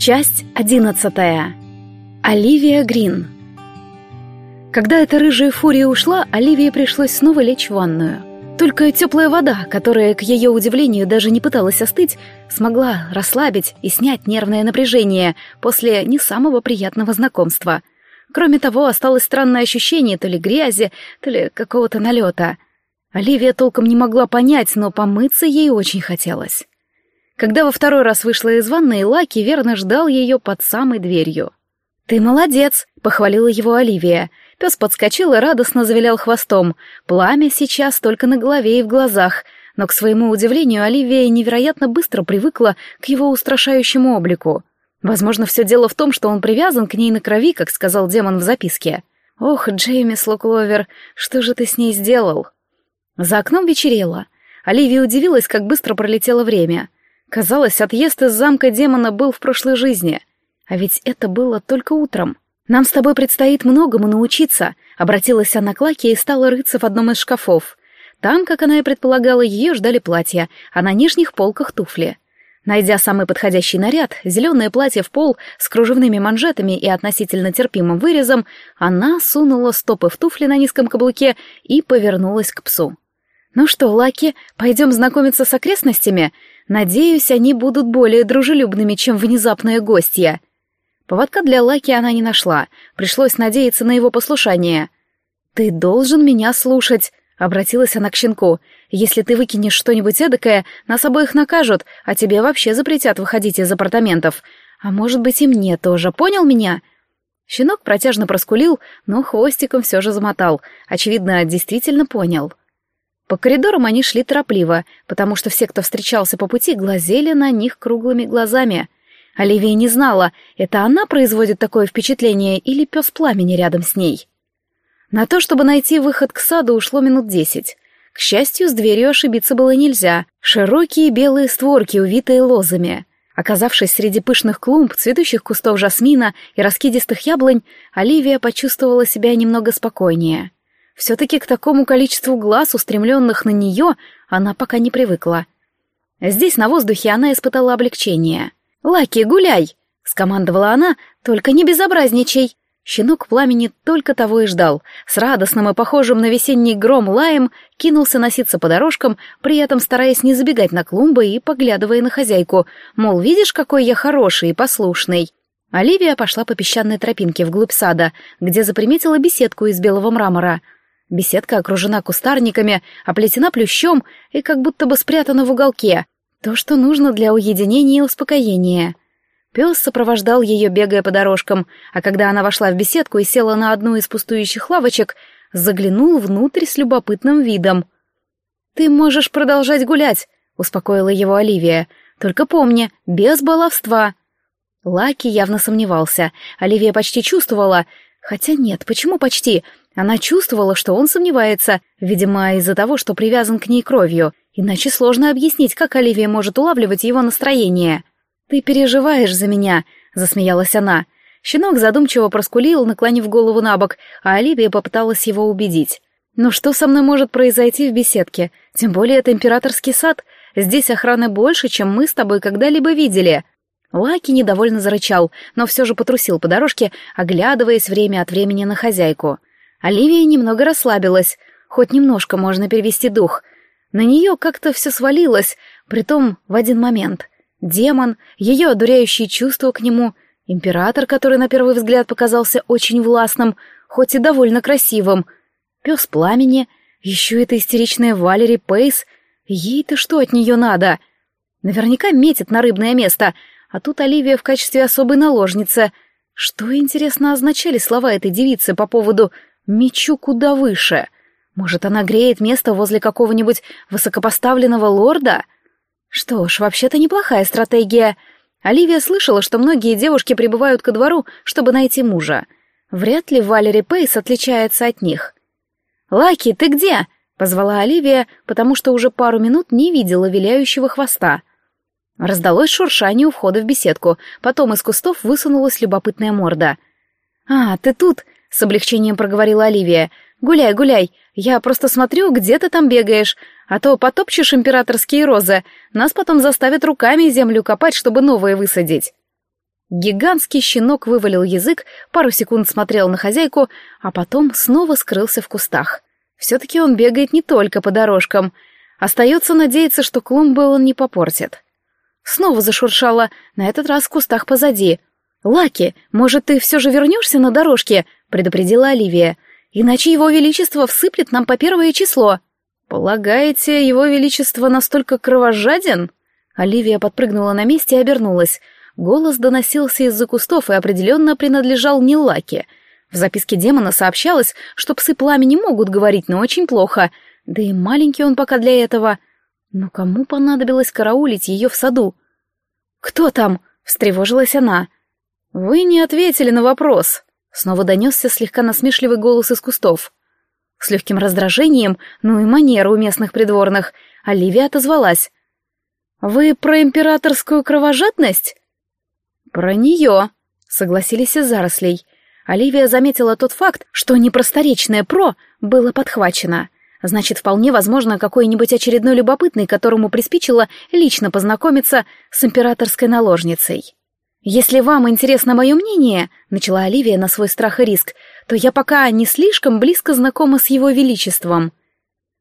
Часть одиннадцатая. Оливия Грин. Когда эта рыжая фурия ушла, Оливии пришлось снова лечь в ванную. Только теплая вода, которая, к ее удивлению, даже не пыталась остыть, смогла расслабить и снять нервное напряжение после не самого приятного знакомства. Кроме того, осталось странное ощущение то ли грязи, то ли какого-то налета. Оливия толком не могла понять, но помыться ей очень хотелось. Когда во второй раз вышла из ванной, Лаки верно ждал ее под самой дверью. «Ты молодец!» — похвалила его Оливия. Пес подскочил и радостно завилял хвостом. Пламя сейчас только на голове и в глазах, но, к своему удивлению, Оливия невероятно быстро привыкла к его устрашающему облику. Возможно, все дело в том, что он привязан к ней на крови, как сказал демон в записке. «Ох, Джеймис Локловер, что же ты с ней сделал?» За окном вечерело. Оливия удивилась, как быстро пролетело время — Казалось, отъезд из замка демона был в прошлой жизни. А ведь это было только утром. «Нам с тобой предстоит многому научиться», — обратилась она к Лаке и стала рыться в одном из шкафов. Там, как она и предполагала, ее ждали платья, а на нижних полках туфли. Найдя самый подходящий наряд, зеленое платье в пол с кружевными манжетами и относительно терпимым вырезом, она сунула стопы в туфли на низком каблуке и повернулась к псу. «Ну что, Лаки, пойдем знакомиться с окрестностями? Надеюсь, они будут более дружелюбными, чем внезапные гостья». Поводка для Лаки она не нашла, пришлось надеяться на его послушание. «Ты должен меня слушать», — обратилась она к щенку. «Если ты выкинешь что-нибудь эдакое, нас обоих накажут, а тебе вообще запретят выходить из апартаментов. А может быть и мне тоже, понял меня?» Щенок протяжно проскулил, но хвостиком все же замотал. Очевидно, действительно понял. По коридорам они шли торопливо, потому что все, кто встречался по пути, глазели на них круглыми глазами. Оливия не знала, это она производит такое впечатление или пес пламени рядом с ней. На то, чтобы найти выход к саду, ушло минут десять. К счастью, с дверью ошибиться было нельзя. Широкие белые створки, увитые лозами. Оказавшись среди пышных клумб, цветущих кустов жасмина и раскидистых яблонь, Оливия почувствовала себя немного спокойнее. Все-таки к такому количеству глаз, устремленных на нее, она пока не привыкла. Здесь, на воздухе, она испытала облегчение. «Лаки, гуляй!» — скомандовала она, — «только не безобразничай!» Щенок пламени только того и ждал. С радостным и похожим на весенний гром лаем кинулся носиться по дорожкам, при этом стараясь не забегать на клумбы и поглядывая на хозяйку, мол, видишь, какой я хороший и послушный. Оливия пошла по песчаной тропинке вглубь сада, где заприметила беседку из белого мрамора — Беседка окружена кустарниками, оплетена плющом и как будто бы спрятана в уголке. То, что нужно для уединения и успокоения. Пес сопровождал ее, бегая по дорожкам, а когда она вошла в беседку и села на одну из пустующих лавочек, заглянул внутрь с любопытным видом. «Ты можешь продолжать гулять», — успокоила его Оливия. «Только помни, без баловства». Лаки явно сомневался. Оливия почти чувствовала... Хотя нет, почему почти? Она чувствовала, что он сомневается, видимо, из-за того, что привязан к ней кровью, иначе сложно объяснить, как Оливия может улавливать его настроение. «Ты переживаешь за меня», — засмеялась она. Щенок задумчиво проскулил, наклонив голову на бок, а Оливия попыталась его убедить. «Но что со мной может произойти в беседке? Тем более это императорский сад. Здесь охраны больше, чем мы с тобой когда-либо видели». Лаки недовольно зарычал, но все же потрусил по дорожке, оглядываясь время от времени на хозяйку — Оливия немного расслабилась, хоть немножко можно перевести дух. На нее как-то все свалилось, притом в один момент. Демон, ее одуряющие чувства к нему, император, который на первый взгляд показался очень властным, хоть и довольно красивым, пес пламени, еще эта истеричная Валери Пейс. Ей-то что от нее надо? Наверняка метит на рыбное место, а тут Оливия в качестве особой наложницы. Что, интересно, означали слова этой девицы по поводу Мечу куда выше. Может, она греет место возле какого-нибудь высокопоставленного лорда? Что ж, вообще-то неплохая стратегия. Оливия слышала, что многие девушки прибывают ко двору, чтобы найти мужа. Вряд ли Валери Пейс отличается от них. «Лаки, ты где?» — позвала Оливия, потому что уже пару минут не видела виляющего хвоста. Раздалось шуршание у входа в беседку, потом из кустов высунулась любопытная морда. «А, ты тут!» — с облегчением проговорила Оливия. «Гуляй, гуляй. Я просто смотрю, где ты там бегаешь. А то потопчешь императорские розы. Нас потом заставят руками землю копать, чтобы новые высадить». Гигантский щенок вывалил язык, пару секунд смотрел на хозяйку, а потом снова скрылся в кустах. Все-таки он бегает не только по дорожкам. Остается надеяться, что клумбы он не попортит. Снова зашуршало, на этот раз в кустах позади. «Лаки, может, ты все же вернешься на дорожке?» — предупредила Оливия. «Иначе его величество всыплет нам по первое число». «Полагаете, его величество настолько кровожаден?» Оливия подпрыгнула на месте и обернулась. Голос доносился из-за кустов и определенно принадлежал не Лаке. В записке демона сообщалось, что псы пламени могут говорить, но очень плохо. Да и маленький он пока для этого. Но кому понадобилось караулить ее в саду? «Кто там?» — встревожилась она. «Вы не ответили на вопрос», — снова донесся слегка насмешливый голос из кустов. С легким раздражением, ну и манера у местных придворных, Оливия отозвалась. «Вы про императорскую кровожадность?» «Про нее», — согласились из зарослей. Оливия заметила тот факт, что непросторечное «про» было подхвачено. Значит, вполне возможно, какой-нибудь очередной любопытный, которому приспичило лично познакомиться с императорской наложницей. «Если вам интересно мое мнение», — начала Оливия на свой страх и риск, «то я пока не слишком близко знакома с его величеством».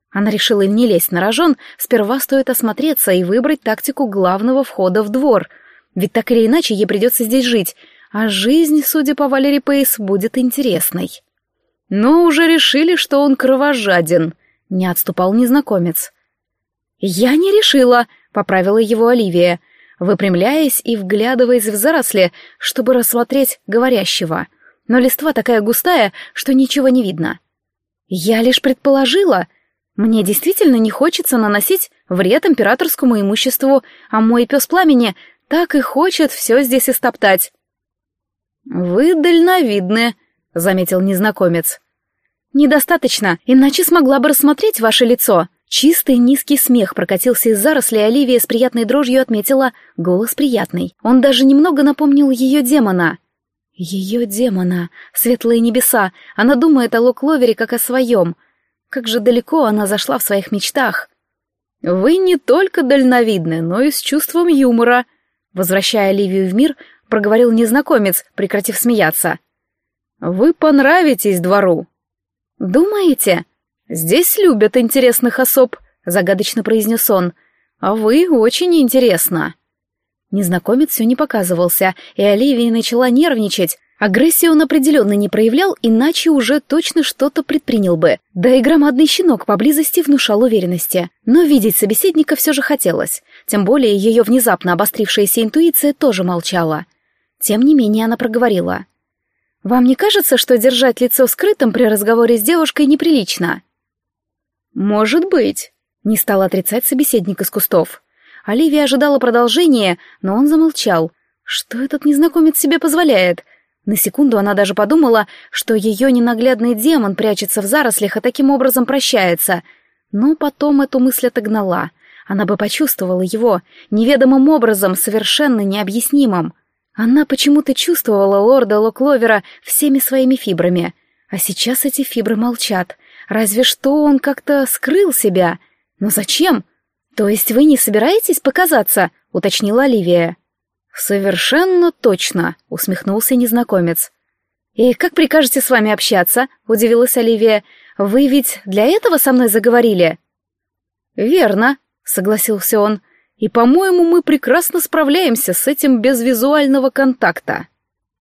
Она решила не лезть на рожон, сперва стоит осмотреться и выбрать тактику главного входа в двор, ведь так или иначе ей придется здесь жить, а жизнь, судя по Валерии Пейс, будет интересной. Но уже решили, что он кровожаден, не отступал незнакомец. «Я не решила», — поправила его Оливия, выпрямляясь и вглядываясь в заросли, чтобы рассмотреть говорящего. Но листва такая густая, что ничего не видно. «Я лишь предположила», — мне действительно не хочется наносить вред императорскому имуществу, а мой пес пламени так и хочет все здесь истоптать. «Вы дальновидны», — заметил незнакомец. «Недостаточно, иначе смогла бы рассмотреть ваше лицо». Чистый низкий смех прокатился из зарослей, Оливия с приятной дрожью отметила голос приятный. Он даже немного напомнил ее демона. Ее демона, светлые небеса, она думает о Локловере как о своем — как же далеко она зашла в своих мечтах. «Вы не только дальновидны, но и с чувством юмора», возвращая Ливию в мир, проговорил незнакомец, прекратив смеяться. «Вы понравитесь двору». «Думаете?» «Здесь любят интересных особ», — загадочно произнес он. «А вы очень интересно». Незнакомец все не показывался, и Оливия начала нервничать, Агрессию он определенно не проявлял, иначе уже точно что-то предпринял бы. Да и громадный щенок поблизости внушал уверенности. Но видеть собеседника все же хотелось. Тем более ее внезапно обострившаяся интуиция тоже молчала. Тем не менее она проговорила. «Вам не кажется, что держать лицо скрытым при разговоре с девушкой неприлично?» «Может быть», — не стал отрицать собеседник из кустов. Оливия ожидала продолжения, но он замолчал. «Что этот незнакомец себе позволяет?» На секунду она даже подумала, что ее ненаглядный демон прячется в зарослях и таким образом прощается. Но потом эту мысль отогнала. Она бы почувствовала его неведомым образом, совершенно необъяснимым. Она почему-то чувствовала лорда Локловера всеми своими фибрами. А сейчас эти фибры молчат. Разве что он как-то скрыл себя. Но зачем? То есть вы не собираетесь показаться? уточнила Оливия. «Совершенно точно», — усмехнулся незнакомец. «И как прикажете с вами общаться?» — удивилась Оливия. «Вы ведь для этого со мной заговорили?» «Верно», — согласился он. «И, по-моему, мы прекрасно справляемся с этим без визуального контакта».